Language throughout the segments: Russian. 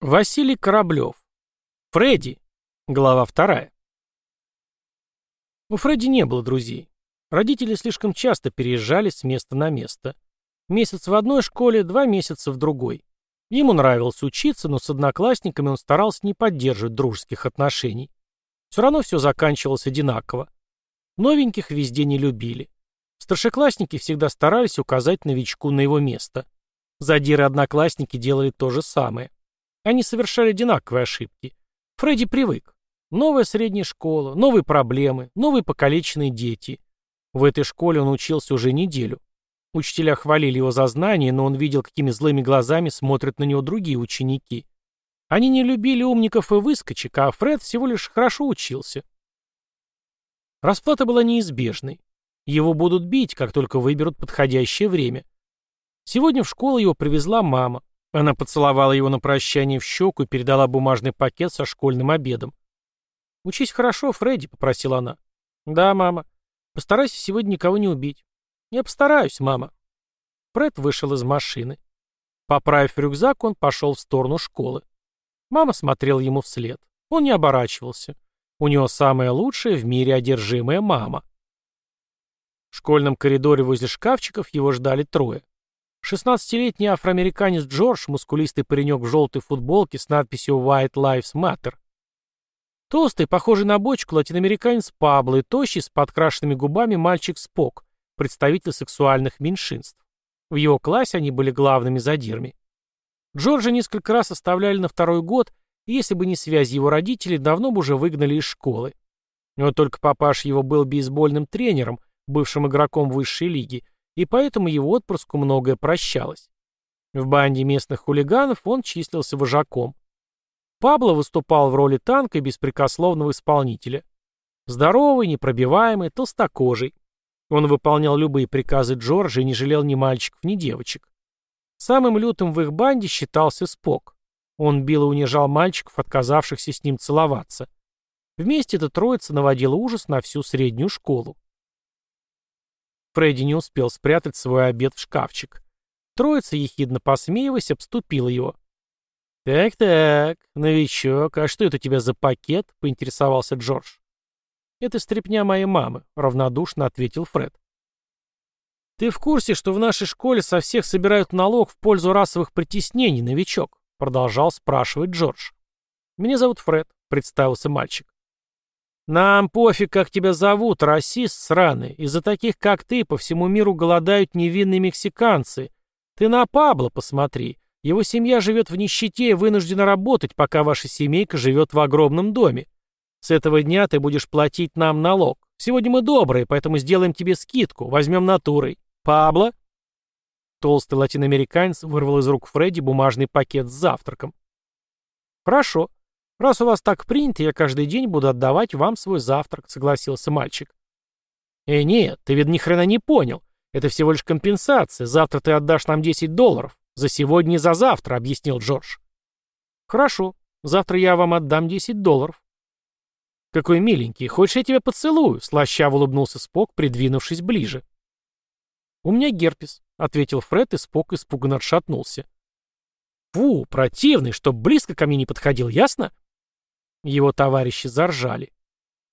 Василий Кораблев. Фредди. Глава вторая. У Фредди не было друзей. Родители слишком часто переезжали с места на место. Месяц в одной школе, два месяца в другой. Ему нравилось учиться, но с одноклассниками он старался не поддерживать дружеских отношений. Все равно все заканчивалось одинаково. Новеньких везде не любили. Старшеклассники всегда старались указать новичку на его место. Задиры-одноклассники делали то же самое. Они совершали одинаковые ошибки. Фредди привык. Новая средняя школа, новые проблемы, новые покалеченные дети. В этой школе он учился уже неделю. Учителя хвалили его за знания, но он видел, какими злыми глазами смотрят на него другие ученики. Они не любили умников и выскочек, а Фред всего лишь хорошо учился. Расплата была неизбежной. Его будут бить, как только выберут подходящее время. Сегодня в школу его привезла мама. Она поцеловала его на прощание в щеку и передала бумажный пакет со школьным обедом. «Учись хорошо, Фредди», — попросила она. «Да, мама. Постарайся сегодня никого не убить». «Я постараюсь, мама». Фред вышел из машины. Поправив рюкзак, он пошел в сторону школы. Мама смотрела ему вслед. Он не оборачивался. У него самая лучшая в мире одержимая мама. В школьном коридоре возле шкафчиков его ждали трое. Шестнадцатилетний афроамериканец Джордж, мускулистый паренек в желтой футболке с надписью «White Lives Matter». Толстый, похожий на бочку, латиноамериканец Пабло и тощий с подкрашенными губами мальчик Спок, представитель сексуальных меньшинств. В его классе они были главными задирами. Джорджа несколько раз оставляли на второй год, и если бы не связь его родителей, давно бы уже выгнали из школы. Но только папаш его был бейсбольным тренером, бывшим игроком высшей лиги, и поэтому его отпрыску многое прощалось. В банде местных хулиганов он числился вожаком. Пабло выступал в роли танка и беспрекословного исполнителя. Здоровый, непробиваемый, толстокожий. Он выполнял любые приказы Джорджа и не жалел ни мальчиков, ни девочек. Самым лютым в их банде считался Спок. Он бил и унижал мальчиков, отказавшихся с ним целоваться. Вместе эта троица наводила ужас на всю среднюю школу. Фредди не успел спрятать свой обед в шкафчик. Троица, ехидно посмеиваясь, обступила его. «Так-так, новичок, а что это у тебя за пакет?» — поинтересовался Джордж. «Это стряпня моей мамы», — равнодушно ответил Фред. «Ты в курсе, что в нашей школе со всех собирают налог в пользу расовых притеснений, новичок?» — продолжал спрашивать Джордж. «Меня зовут Фред», — представился мальчик. «Нам пофиг, как тебя зовут, расист сраный. Из-за таких, как ты, по всему миру голодают невинные мексиканцы. Ты на Пабло посмотри. Его семья живет в нищете и вынуждена работать, пока ваша семейка живет в огромном доме. С этого дня ты будешь платить нам налог. Сегодня мы добрые, поэтому сделаем тебе скидку. Возьмем натурой. Пабло?» Толстый латиноамериканец вырвал из рук Фредди бумажный пакет с завтраком. «Хорошо. «Раз у вас так принято, я каждый день буду отдавать вам свой завтрак», — согласился мальчик. «Э, нет, ты, видно, ни хрена не понял. Это всего лишь компенсация. Завтра ты отдашь нам 10 долларов. За сегодня и за завтра», — объяснил Джордж. «Хорошо. Завтра я вам отдам 10 долларов». «Какой миленький. Хочешь, я тебя поцелую?» — слащаво улыбнулся Спок, придвинувшись ближе. «У меня герпес», — ответил Фред, и Спок испуганно отшатнулся. «Фу, противный, чтоб близко ко мне не подходил, ясно?» Его товарищи заржали.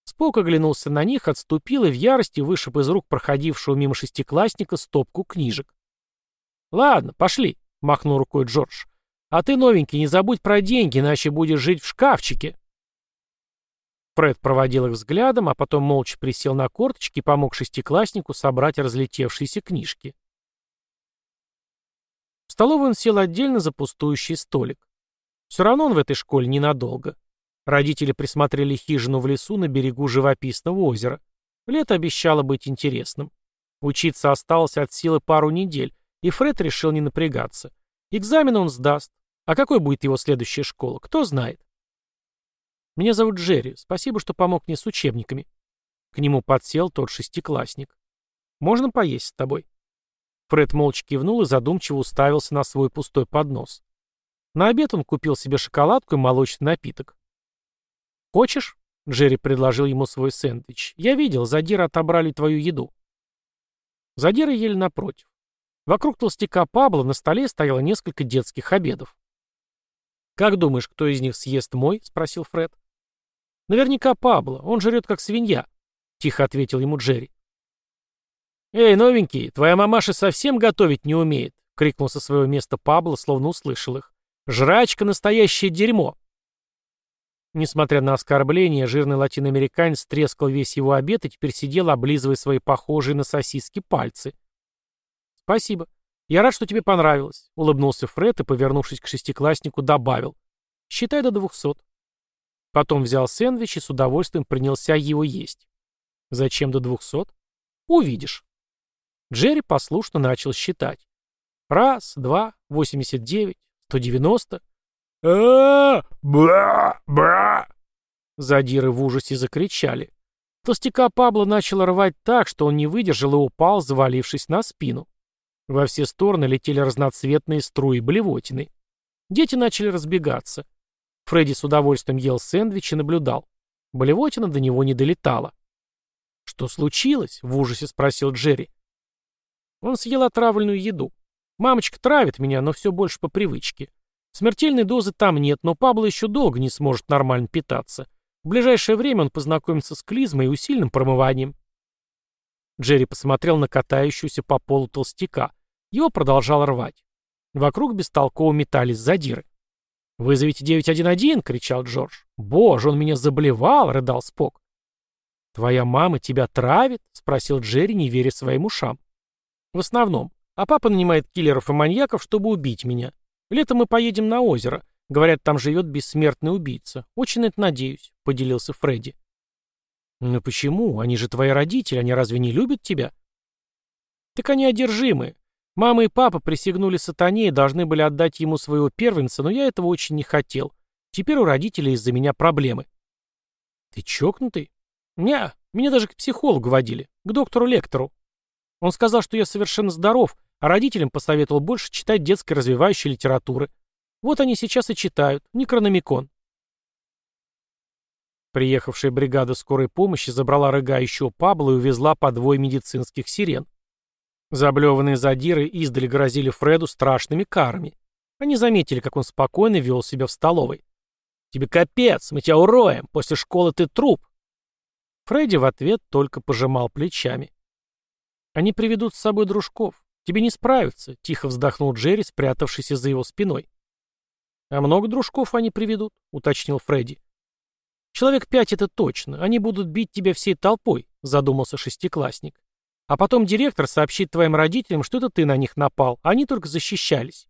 Спок оглянулся на них, отступил и в ярости вышиб из рук проходившего мимо шестиклассника стопку книжек. «Ладно, пошли», — махнул рукой Джордж. «А ты, новенький, не забудь про деньги, иначе будешь жить в шкафчике». Фред проводил их взглядом, а потом молча присел на корточки и помог шестикласснику собрать разлетевшиеся книжки. В столовую он сел отдельно за пустующий столик. Все равно он в этой школе ненадолго. Родители присмотрели хижину в лесу на берегу живописного озера. Лето обещало быть интересным. Учиться осталось от силы пару недель, и Фред решил не напрягаться. Экзамен он сдаст. А какой будет его следующая школа, кто знает. Меня зовут Джерри. Спасибо, что помог мне с учебниками. К нему подсел тот шестиклассник. Можно поесть с тобой? Фред молча кивнул и задумчиво уставился на свой пустой поднос. На обед он купил себе шоколадку и молочный напиток. «Хочешь?» — Джерри предложил ему свой сэндвич. «Я видел, задиры отобрали твою еду». Задиры ели напротив. Вокруг толстяка Пабло на столе стояло несколько детских обедов. «Как думаешь, кто из них съест мой?» — спросил Фред. «Наверняка Пабло, он жрет как свинья», — тихо ответил ему Джерри. «Эй, новенький, твоя мамаша совсем готовить не умеет», — крикнул со своего места Пабло, словно услышал их. «Жрачка — настоящее дерьмо!» Несмотря на оскорбление, жирный латиноамериканец трескал весь его обед и теперь сидел, облизывая свои похожие на сосиски пальцы. «Спасибо. Я рад, что тебе понравилось», — улыбнулся Фред и, повернувшись к шестикласснику, добавил. «Считай до двухсот». Потом взял сэндвич и с удовольствием принялся его есть. «Зачем до двухсот?» «Увидишь». Джерри послушно начал считать. Раз, два, восемьдесят девять, сто девяносто. А бра бра Задиры в ужасе закричали. Толстяка Пабло начал рвать так, что он не выдержал и упал, завалившись на спину. Во все стороны летели разноцветные струи блевотины. Дети начали разбегаться. Фредди с удовольствием ел сэндвич и наблюдал. Блевотина до него не долетала. «Что случилось?» — в ужасе спросил Джерри. Он съел отравленную еду. Мамочка травит меня, но все больше по привычке. Смертельной дозы там нет, но Пабло еще долго не сможет нормально питаться. В ближайшее время он познакомится с клизмой и усиленным промыванием. Джерри посмотрел на катающуюся по полу толстяка. Его продолжал рвать. Вокруг бестолково метались задиры. «Вызовите 911!» — кричал Джордж. «Боже, он меня заблевал!» — рыдал Спок. «Твоя мама тебя травит?» — спросил Джерри, не веря своим ушам. «В основном. А папа нанимает киллеров и маньяков, чтобы убить меня. Летом мы поедем на озеро. Говорят, там живет бессмертный убийца. Очень это надеюсь», — поделился Фредди. «Ну почему? Они же твои родители, они разве не любят тебя?» «Так они одержимы. Мама и папа присягнули сатане и должны были отдать ему своего первенца, но я этого очень не хотел. Теперь у родителей из-за меня проблемы». «Ты чокнутый?» «Не, меня даже к психологу водили, к доктору-лектору. Он сказал, что я совершенно здоров, а родителям посоветовал больше читать детской развивающей литературы. Вот они сейчас и читают, Некрономикон. Приехавшая бригада скорой помощи забрала рыгающего Пабло и увезла по двое медицинских сирен. Заблеванные задиры издали грозили Фреду страшными карами. Они заметили, как он спокойно вел себя в столовой. «Тебе капец, мы тебя уроем, после школы ты труп!» Фредди в ответ только пожимал плечами. «Они приведут с собой дружков. Тебе не справиться», — тихо вздохнул Джерри, спрятавшийся за его спиной. «А много дружков они приведут?» — уточнил Фредди. «Человек пять — это точно. Они будут бить тебя всей толпой», — задумался шестиклассник. «А потом директор сообщит твоим родителям, что это ты на них напал, они только защищались.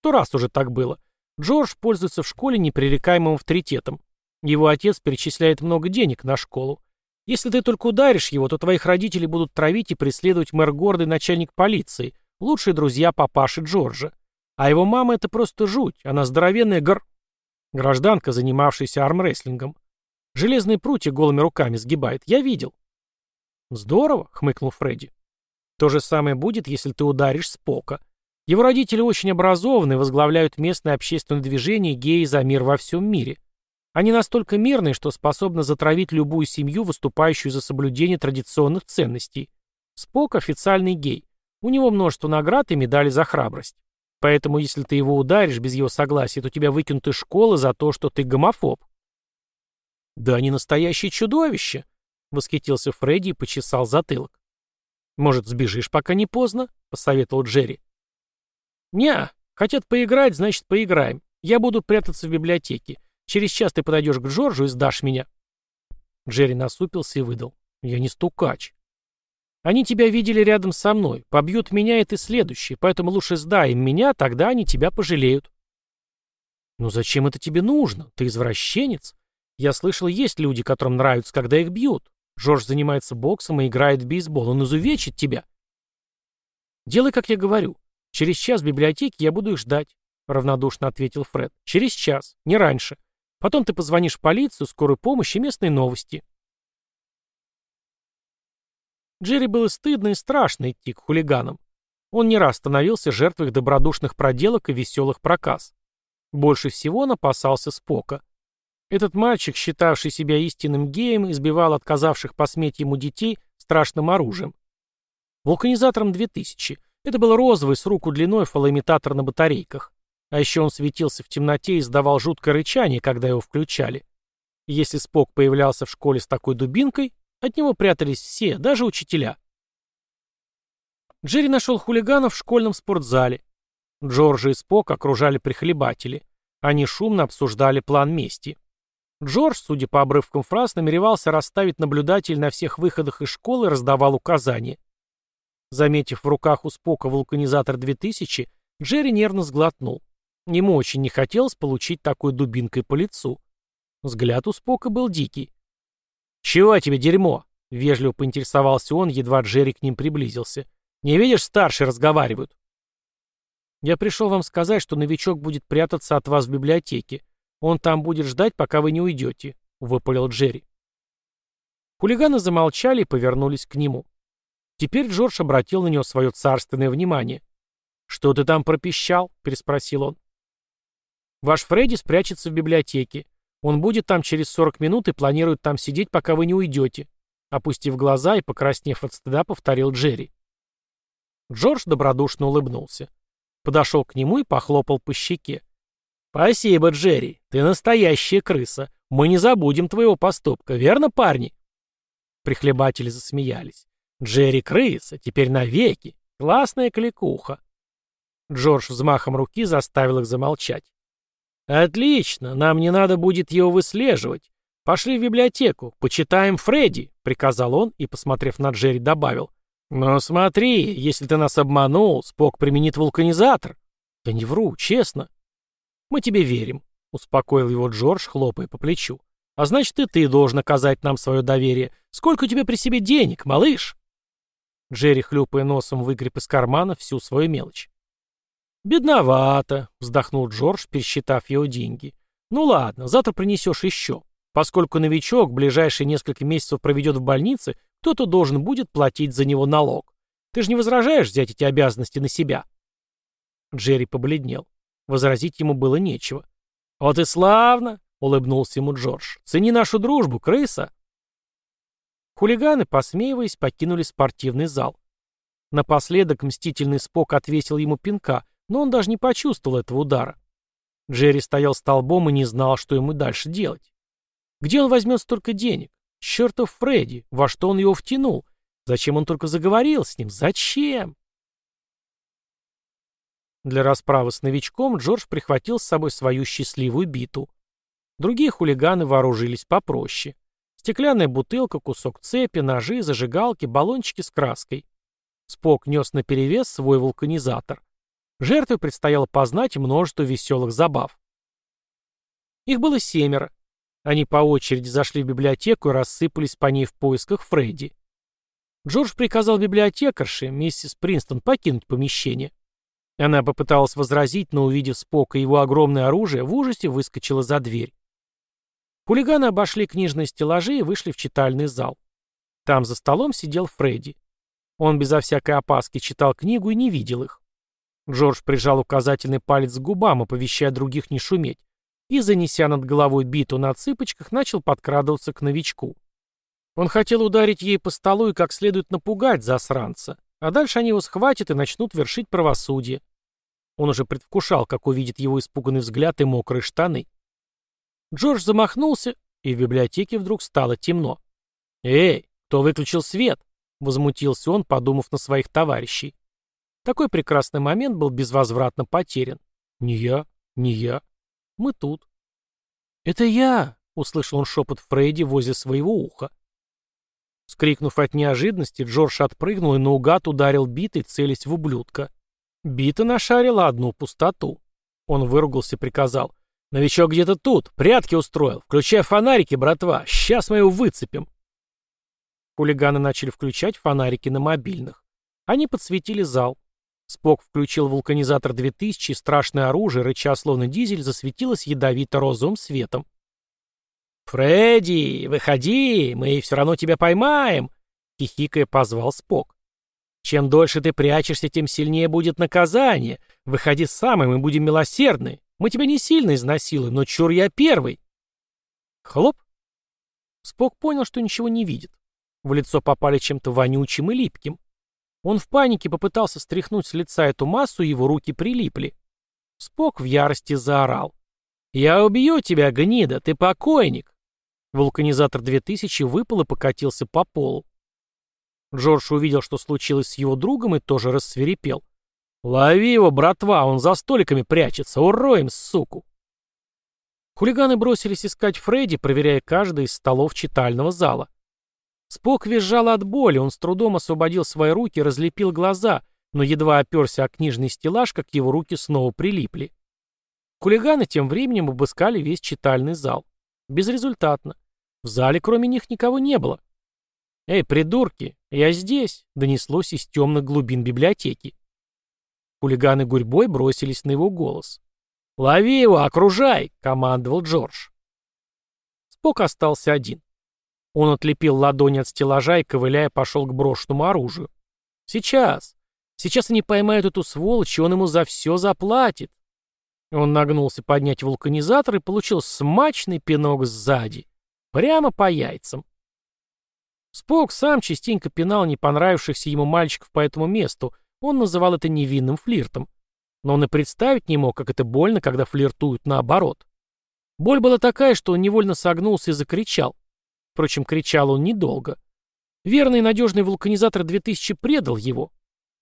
Сто раз уже так было. Джордж пользуется в школе непререкаемым авторитетом. Его отец перечисляет много денег на школу. Если ты только ударишь его, то твоих родителей будут травить и преследовать мэр города и начальник полиции, лучшие друзья папаши Джорджа. А его мама — это просто жуть, она здоровенная гр... Гражданка, занимавшаяся армрестлингом. Железные прутья голыми руками сгибает, я видел. Здорово, хмыкнул Фредди. То же самое будет, если ты ударишь Спока. Его родители очень образованы возглавляют местное общественное движение «Геи за мир во всем мире». Они настолько мирные, что способны затравить любую семью, выступающую за соблюдение традиционных ценностей. Спок – официальный гей. У него множество наград и медалей за храбрость. Поэтому, если ты его ударишь без его согласия, то тебя выкинут из школы за то, что ты гомофоб. «Да они настоящие чудовища!» — восхитился Фредди и почесал затылок. «Может, сбежишь, пока не поздно?» — посоветовал Джерри. «Не, хотят поиграть, значит, поиграем. Я буду прятаться в библиотеке. Через час ты подойдешь к Джорджу и сдашь меня». Джерри насупился и выдал. «Я не стукач». «Они тебя видели рядом со мной. Побьют меня, и ты следующий. Поэтому лучше сдай им меня, тогда они тебя пожалеют». «Ну зачем это тебе нужно? Ты извращенец. Я слышал, есть люди, которым нравится, когда их бьют. Джордж занимается боксом и играет в бейсбол. Он изувечит тебя». «Делай, как я говорю. Через час в библиотеке я буду их ждать», — равнодушно ответил Фред. «Через час, не раньше. Потом ты позвонишь в полицию, скорую помощь и местные новости. Джерри было стыдно и страшно идти к хулиганам. Он не раз становился жертвой добродушных проделок и веселых проказ. Больше всего он опасался Спока. Этот мальчик, считавший себя истинным геем, избивал отказавших посметь ему детей страшным оружием. Вулканизатором 2000. Это был розовый с руку длиной фалоимитатор на батарейках. А еще он светился в темноте и издавал жуткое рычание, когда его включали. Если Спок появлялся в школе с такой дубинкой, от него прятались все, даже учителя. Джерри нашел хулиганов в школьном спортзале. Джорджа и Спок окружали прихлебатели. Они шумно обсуждали план мести. Джордж, судя по обрывкам фраз, намеревался расставить наблюдателей на всех выходах из школы и раздавал указания. Заметив в руках у Спока вулканизатор 2000, Джерри нервно сглотнул. Ему очень не хотелось получить такой дубинкой по лицу. Взгляд у Спока был дикий. «Чего тебе, дерьмо?» — вежливо поинтересовался он, едва Джерри к ним приблизился. «Не видишь, старшие разговаривают». «Я пришел вам сказать, что новичок будет прятаться от вас в библиотеке. Он там будет ждать, пока вы не уйдете», — выпалил Джерри. Хулиганы замолчали и повернулись к нему. Теперь Джордж обратил на него свое царственное внимание. «Что ты там пропищал?» — переспросил он. «Ваш Фредди спрячется в библиотеке. Он будет там через 40 минут и планирует там сидеть, пока вы не уйдете», — опустив глаза и покраснев от стыда, повторил Джерри. Джордж добродушно улыбнулся. Подошел к нему и похлопал по щеке. «Спасибо, Джерри. Ты настоящая крыса. Мы не забудем твоего поступка, верно, парни?» Прихлебатели засмеялись. «Джерри крыса, теперь навеки. Классная кликуха». Джордж взмахом руки заставил их замолчать. «Отлично, нам не надо будет его выслеживать. Пошли в библиотеку, почитаем Фредди», — приказал он и, посмотрев на Джерри, добавил. «Но смотри, если ты нас обманул, Спок применит вулканизатор». «Я не вру, честно». «Мы тебе верим», — успокоил его Джордж, хлопая по плечу. «А значит, и ты должен оказать нам свое доверие. Сколько у тебя при себе денег, малыш?» Джерри, хлюпая носом, выгреб из кармана всю свою мелочь. «Бедновато», — вздохнул Джордж, пересчитав его деньги. «Ну ладно, завтра принесешь еще. Поскольку новичок ближайшие несколько месяцев проведет в больнице, кто-то должен будет платить за него налог. Ты же не возражаешь взять эти обязанности на себя?» Джерри побледнел. Возразить ему было нечего. «Вот и славно!» — улыбнулся ему Джордж. «Цени нашу дружбу, крыса!» Хулиганы, посмеиваясь, покинули спортивный зал. Напоследок мстительный Спок отвесил ему пинка, но он даже не почувствовал этого удара. Джерри стоял столбом и не знал, что ему дальше делать. Где он возьмет столько денег? Чертов Фредди, во что он его втянул? Зачем он только заговорил с ним? Зачем? Для расправы с новичком Джордж прихватил с собой свою счастливую биту. Другие хулиганы вооружились попроще. Стеклянная бутылка, кусок цепи, ножи, зажигалки, баллончики с краской. Спок нес наперевес свой вулканизатор. Жертве предстояло познать множество веселых забав. Их было семеро. Они по очереди зашли в библиотеку и рассыпались по ней в поисках Фредди. Джордж приказал библиотекарше, миссис Принстон, покинуть помещение. Она попыталась возразить, но, увидев Спока и его огромное оружие, в ужасе выскочила за дверь. Хулиганы обошли книжные стеллажи и вышли в читальный зал. Там за столом сидел Фредди. Он безо всякой опаски читал книгу и не видел их. Джордж прижал указательный палец к губам, оповещая других не шуметь, и, занеся над головой биту на цыпочках, начал подкрадываться к новичку. Он хотел ударить ей по столу и как следует напугать засранца, а дальше они его схватят и начнут вершить правосудие. Он уже предвкушал, как увидит его испуганный взгляд и мокрые штаны. Джордж замахнулся, и в библиотеке вдруг стало темно. «Эй, кто выключил свет?» — возмутился он, подумав на своих товарищей. Такой прекрасный момент был безвозвратно потерян. «Не я, не я. Мы тут». «Это я!» — услышал он шепот Фредди возле своего уха. Скрикнув от неожиданности, Джордж отпрыгнул и наугад ударил битой, целясь в ублюдка. Бита нашарила одну пустоту. Он выругался и приказал. «Новичок где-то тут, прятки устроил. Включай фонарики, братва, сейчас мы его выцепим». Хулиганы начали включать фонарики на мобильных. Они подсветили зал. Спок включил вулканизатор 2000, и страшное оружие, рыча словно дизель, засветилось ядовито-розовым светом. «Фредди, выходи, мы все равно тебя поймаем!» — хихикая позвал Спок. Чем дольше ты прячешься, тем сильнее будет наказание. Выходи сам, и мы будем милосердны. Мы тебя не сильно изнасилуем, но чур я первый. Хлоп. Спок понял, что ничего не видит. В лицо попали чем-то вонючим и липким. Он в панике попытался стряхнуть с лица эту массу, и его руки прилипли. Спок в ярости заорал. «Я убью тебя, гнида, ты покойник!» Вулканизатор 2000 выпал и покатился по полу. Джордж увидел, что случилось с его другом, и тоже рассверепел. «Лови его, братва, он за столиками прячется, уроем, суку!» Хулиганы бросились искать Фредди, проверяя каждый из столов читального зала. Спок визжал от боли, он с трудом освободил свои руки, разлепил глаза, но едва оперся о книжный стеллаж, как его руки снова прилипли. Хулиганы тем временем обыскали весь читальный зал. Безрезультатно. В зале кроме них никого не было. «Эй, придурки, я здесь!» — донеслось из темных глубин библиотеки. Хулиганы гурьбой бросились на его голос. «Лови его, окружай!» — командовал Джордж. Спок остался один. Он отлепил ладони от стеллажа и, ковыляя, пошел к брошенному оружию. «Сейчас! Сейчас они поймают эту сволочь, и он ему за все заплатит!» Он нагнулся поднять вулканизатор и получил смачный пинок сзади. Прямо по яйцам. Спок сам частенько пинал не понравившихся ему мальчиков по этому месту, он называл это невинным флиртом. Но он и представить не мог, как это больно, когда флиртуют наоборот. Боль была такая, что он невольно согнулся и закричал. Впрочем, кричал он недолго. Верный и надежный вулканизатор 2000 предал его.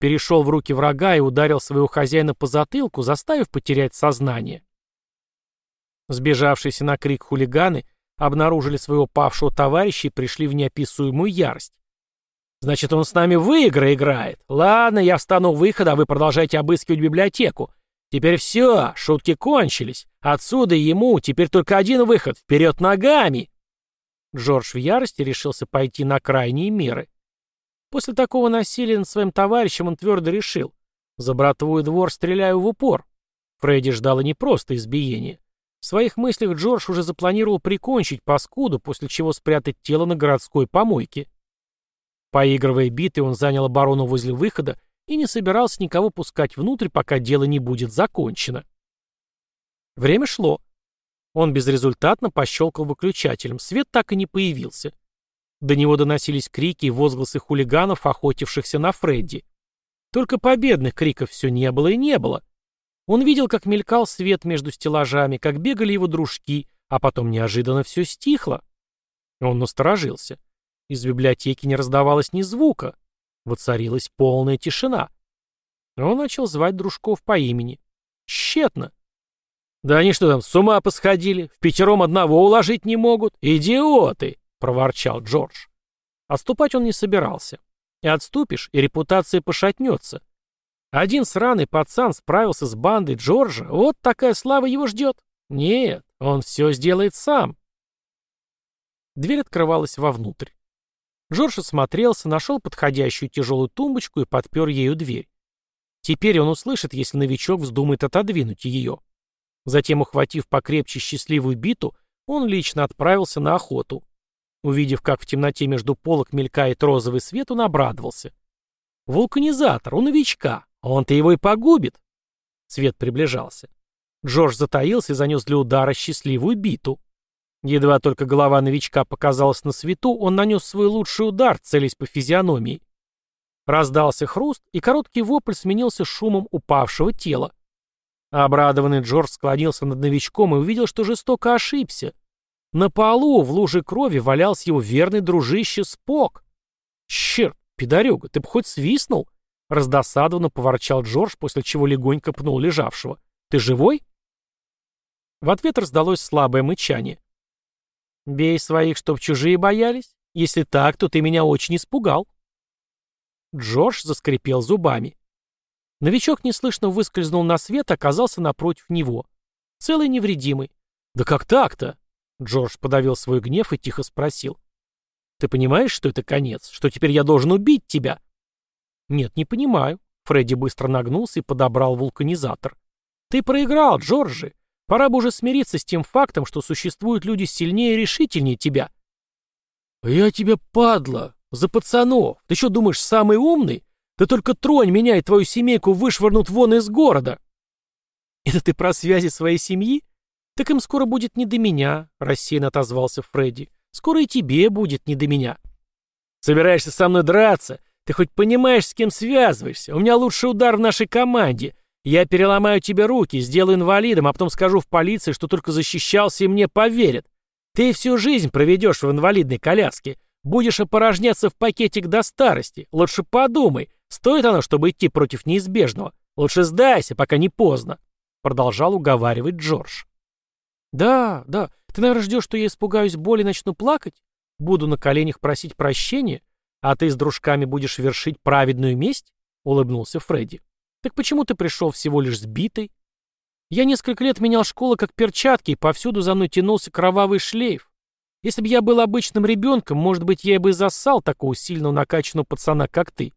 Перешел в руки врага и ударил своего хозяина по затылку, заставив потерять сознание. Сбежавшиеся на крик хулиганы обнаружили своего павшего товарища и пришли в неописуемую ярость. Значит, он с нами в игры играет. Ладно, я встану у выхода, а вы продолжайте обыскивать библиотеку. Теперь все, шутки кончились. Отсюда ему теперь только один выход. Вперед ногами!» Джордж в ярости решился пойти на крайние меры. После такого насилия над своим товарищем он твердо решил. За братву и двор стреляю в упор. Фредди ждало не просто избиение. В своих мыслях Джордж уже запланировал прикончить паскуду, после чего спрятать тело на городской помойке. Поигрывая биты, он занял оборону возле выхода и не собирался никого пускать внутрь, пока дело не будет закончено. Время шло. Он безрезультатно пощелкал выключателем, свет так и не появился. До него доносились крики и возгласы хулиганов, охотившихся на Фредди. Только победных криков все не было и не было. Он видел, как мелькал свет между стеллажами, как бегали его дружки, а потом неожиданно все стихло. Он насторожился. Из библиотеки не раздавалось ни звука. Воцарилась полная тишина. Он начал звать дружков по имени. Тщетно. «Да они что там, с ума посходили? В пятером одного уложить не могут? Идиоты!» — проворчал Джордж. Отступать он не собирался. И отступишь, и репутация пошатнется. Один сраный пацан справился с бандой Джорджа, вот такая слава его ждет. Нет, он все сделает сам. Дверь открывалась вовнутрь. Джордж осмотрелся, нашел подходящую тяжелую тумбочку и подпер ею дверь. Теперь он услышит, если новичок вздумает отодвинуть ее. Затем, ухватив покрепче счастливую биту, он лично отправился на охоту. Увидев, как в темноте между полок мелькает розовый свет, он обрадовался. «Вулканизатор, у новичка, он-то его и погубит!» Свет приближался. Джордж затаился и занес для удара счастливую биту. Едва только голова новичка показалась на свету, он нанес свой лучший удар, целясь по физиономии. Раздался хруст, и короткий вопль сменился шумом упавшего тела. Обрадованный Джордж склонился над новичком и увидел, что жестоко ошибся. На полу, в луже крови, валялся его верный дружище Спок. «Черт, пидорюга, ты бы хоть свистнул!» Раздосадованно поворчал Джордж, после чего легонько пнул лежавшего. «Ты живой?» В ответ раздалось слабое мычание. «Бей своих, чтоб чужие боялись. Если так, то ты меня очень испугал». Джордж заскрипел зубами. Новичок неслышно выскользнул на свет, оказался напротив него. Целый невредимый. «Да как так-то?» Джордж подавил свой гнев и тихо спросил. «Ты понимаешь, что это конец? Что теперь я должен убить тебя?» «Нет, не понимаю». Фредди быстро нагнулся и подобрал вулканизатор. «Ты проиграл, Джорджи. Пора бы уже смириться с тем фактом, что существуют люди сильнее и решительнее тебя. «Я тебе, падла! За пацанов! Ты что, думаешь, самый умный? Да только тронь меня и твою семейку вышвырнут вон из города!» «Это ты про связи своей семьи? Так им скоро будет не до меня», — рассеянно отозвался Фредди. «Скоро и тебе будет не до меня». «Собираешься со мной драться? Ты хоть понимаешь, с кем связываешься? У меня лучший удар в нашей команде. Я переломаю тебе руки, сделаю инвалидом, а потом скажу в полиции, что только защищался и мне поверят. Ты всю жизнь проведешь в инвалидной коляске. Будешь опорожняться в пакетик до старости. Лучше подумай, стоит оно, чтобы идти против неизбежного. Лучше сдайся, пока не поздно. Продолжал уговаривать Джордж. Да, да, ты, наверное, ждешь, что я испугаюсь боли и начну плакать? Буду на коленях просить прощения? А ты с дружками будешь вершить праведную месть? Улыбнулся Фредди. Так почему ты пришел всего лишь сбитый? Я несколько лет менял школу как перчатки, и повсюду за мной тянулся кровавый шлейф. Если бы я был обычным ребенком, может быть, я бы и зассал такого сильного накачанного пацана, как ты.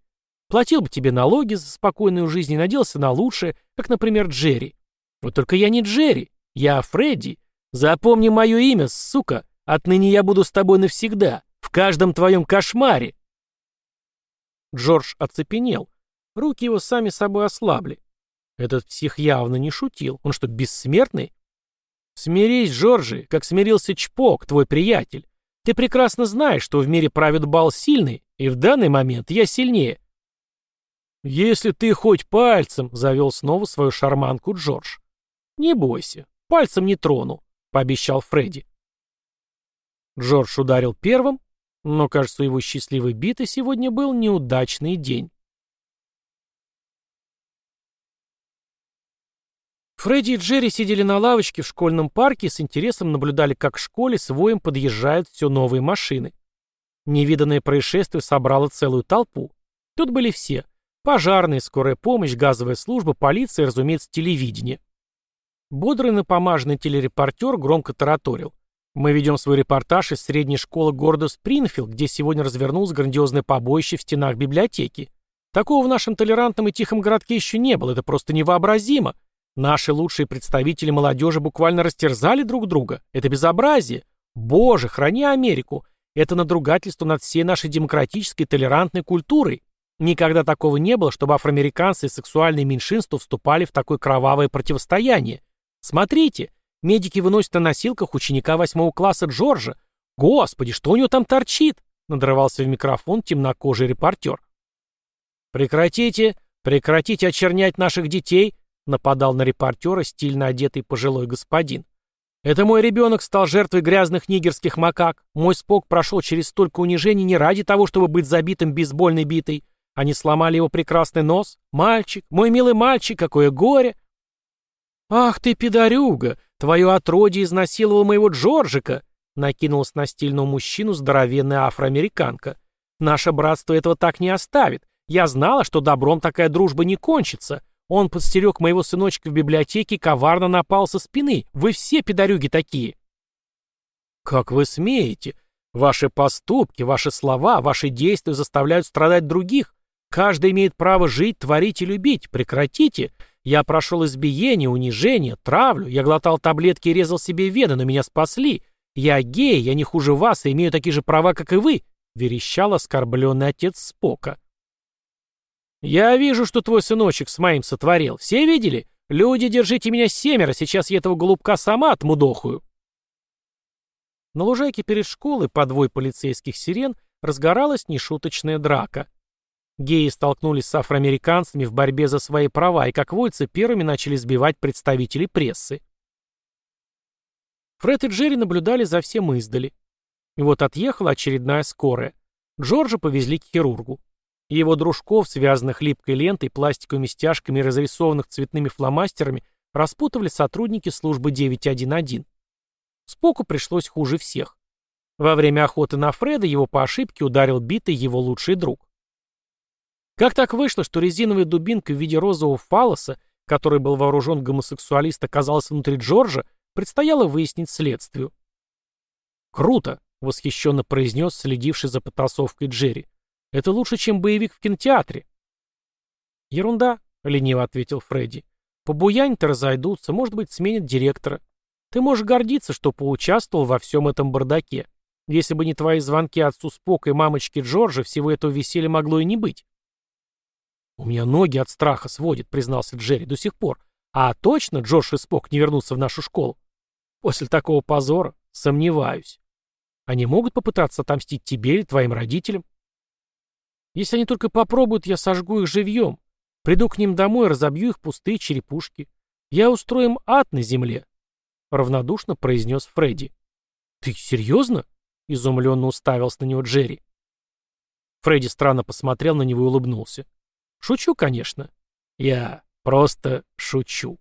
Платил бы тебе налоги за спокойную жизнь и надеялся на лучшее, как, например, Джерри. Вот только я не Джерри, я Фредди. Запомни мое имя, сука. Отныне я буду с тобой навсегда, в каждом твоем кошмаре. Джордж оцепенел. Руки его сами собой ослабли. Этот псих явно не шутил. Он что, бессмертный? Смирись, Джорджи, как смирился Чпок, твой приятель. Ты прекрасно знаешь, что в мире правит бал сильный, и в данный момент я сильнее. Если ты хоть пальцем, завел снова свою шарманку Джордж. Не бойся, пальцем не трону, пообещал Фредди. Джордж ударил первым, но, кажется, его счастливой биты сегодня был неудачный день. Фредди и Джерри сидели на лавочке в школьном парке и с интересом наблюдали, как к школе с воем подъезжают все новые машины. Невиданное происшествие собрало целую толпу. Тут были все. Пожарные, скорая помощь, газовая служба, полиция разумеется, телевидение. Бодрый напомаженный телерепортер громко тараторил. Мы ведем свой репортаж из средней школы города Спрингфилд, где сегодня развернулось грандиозное побоище в стенах библиотеки. Такого в нашем толерантном и тихом городке еще не было, это просто невообразимо. Наши лучшие представители молодежи буквально растерзали друг друга. Это безобразие. Боже, храни Америку. Это надругательство над всей нашей демократической толерантной культурой. Никогда такого не было, чтобы афроамериканцы и сексуальные меньшинства вступали в такое кровавое противостояние. Смотрите, медики выносят на носилках ученика восьмого класса Джорджа. Господи, что у него там торчит? Надрывался в микрофон темнокожий репортер. Прекратите, прекратите очернять наших детей, Нападал на репортера стильно одетый пожилой господин. «Это мой ребенок стал жертвой грязных нигерских макак. Мой спок прошел через столько унижений не ради того, чтобы быть забитым бейсбольной битой. Они сломали его прекрасный нос. Мальчик, мой милый мальчик, какое горе!» «Ах ты, пидорюга! Твое отродье изнасиловало моего Джорджика!» Накинулась на стильного мужчину здоровенная афроамериканка. «Наше братство этого так не оставит. Я знала, что добром такая дружба не кончится. Он подстерег моего сыночка в библиотеке и коварно напал со спины. Вы все пидорюги такие. Как вы смеете? Ваши поступки, ваши слова, ваши действия заставляют страдать других. Каждый имеет право жить, творить и любить. Прекратите. Я прошел избиение, унижение, травлю. Я глотал таблетки и резал себе вены, но меня спасли. Я гей, я не хуже вас и имею такие же права, как и вы, верещал оскорбленный отец Спока. «Я вижу, что твой сыночек с моим сотворил. Все видели? Люди, держите меня семеро, сейчас я этого голубка сама отмудохаю». На лужайке перед школой под вой полицейских сирен разгоралась нешуточная драка. Геи столкнулись с афроамериканцами в борьбе за свои права и, как водится, первыми начали сбивать представителей прессы. Фред и Джерри наблюдали за всем издали. И вот отъехала очередная скорая. Джорджа повезли к хирургу. Его дружков, связанных липкой лентой, пластиковыми стяжками и разрисованных цветными фломастерами, распутывали сотрудники службы 911. Споку пришлось хуже всех. Во время охоты на Фреда его по ошибке ударил битый его лучший друг. Как так вышло, что резиновая дубинка в виде розового фалоса, который был вооружен гомосексуалист, оказалась внутри Джорджа, предстояло выяснить следствию. «Круто!» — восхищенно произнес следивший за потасовкой Джерри. Это лучше, чем боевик в кинотеатре. Ерунда, лениво ответил Фредди. Побуянь-то разойдутся, может быть, сменят директора. Ты можешь гордиться, что поучаствовал во всем этом бардаке. Если бы не твои звонки отцу Спока и мамочке Джорджа, всего этого веселья могло и не быть. «У меня ноги от страха сводит», — признался Джерри до сих пор. «А точно Джордж и Спок не вернутся в нашу школу? После такого позора сомневаюсь. Они могут попытаться отомстить тебе или твоим родителям?» Если они только попробуют, я сожгу их живьем. Приду к ним домой, разобью их пустые черепушки. Я устрою им ад на земле», — равнодушно произнес Фредди. «Ты серьезно?» — изумленно уставился на него Джерри. Фредди странно посмотрел на него и улыбнулся. «Шучу, конечно. Я просто шучу».